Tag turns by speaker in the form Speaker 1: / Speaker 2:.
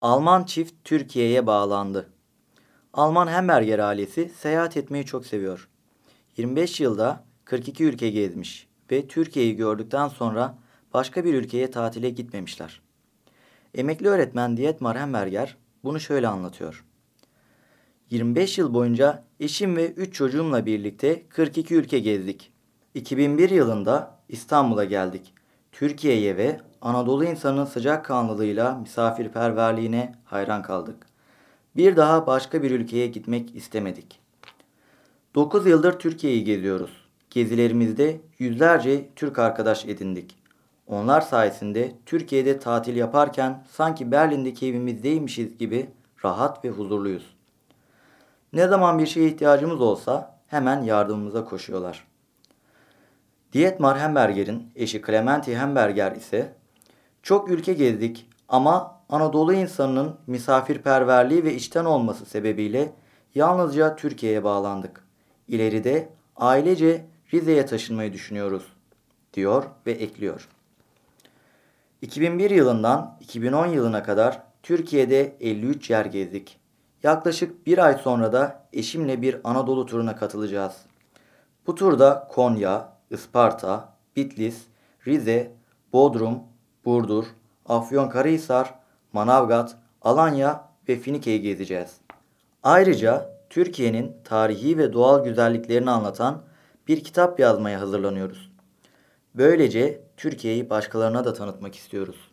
Speaker 1: Alman çift Türkiye'ye bağlandı. Alman Hamburger ailesi seyahat etmeyi çok seviyor. 25 yılda 42 ülke gezmiş ve Türkiye'yi gördükten sonra başka bir ülkeye tatile gitmemişler. Emekli öğretmen Dietmar Hamburger bunu şöyle anlatıyor. 25 yıl boyunca eşim ve 3 çocuğumla birlikte 42 ülke gezdik. 2001 yılında İstanbul'a geldik. Türkiye'ye ve Anadolu insanının sıcakkanlılığıyla misafirperverliğine hayran kaldık. Bir daha başka bir ülkeye gitmek istemedik. 9 yıldır Türkiye'yi geziyoruz. Gezilerimizde yüzlerce Türk arkadaş edindik. Onlar sayesinde Türkiye'de tatil yaparken sanki Berlin'deki evimizdeymişiz gibi rahat ve huzurluyuz. Ne zaman bir şeye ihtiyacımız olsa hemen yardımımıza koşuyorlar. Dietmar Hamburger'in eşi Clementi Hamburger ise çok ülke gezdik ama Anadolu insanının misafirperverliği ve içten olması sebebiyle yalnızca Türkiye'ye bağlandık. İleride ailece Rize'ye taşınmayı düşünüyoruz, diyor ve ekliyor. 2001 yılından 2010 yılına kadar Türkiye'de 53 yer gezdik. Yaklaşık bir ay sonra da eşimle bir Anadolu turuna katılacağız. Bu turda Konya, Isparta, Bitlis, Rize, Bodrum, Burdur, Afyonkarahisar, Manavgat, Alanya ve Finike'yi gezeceğiz. Ayrıca Türkiye'nin tarihi ve doğal güzelliklerini anlatan bir kitap yazmaya hazırlanıyoruz. Böylece Türkiye'yi başkalarına da tanıtmak istiyoruz.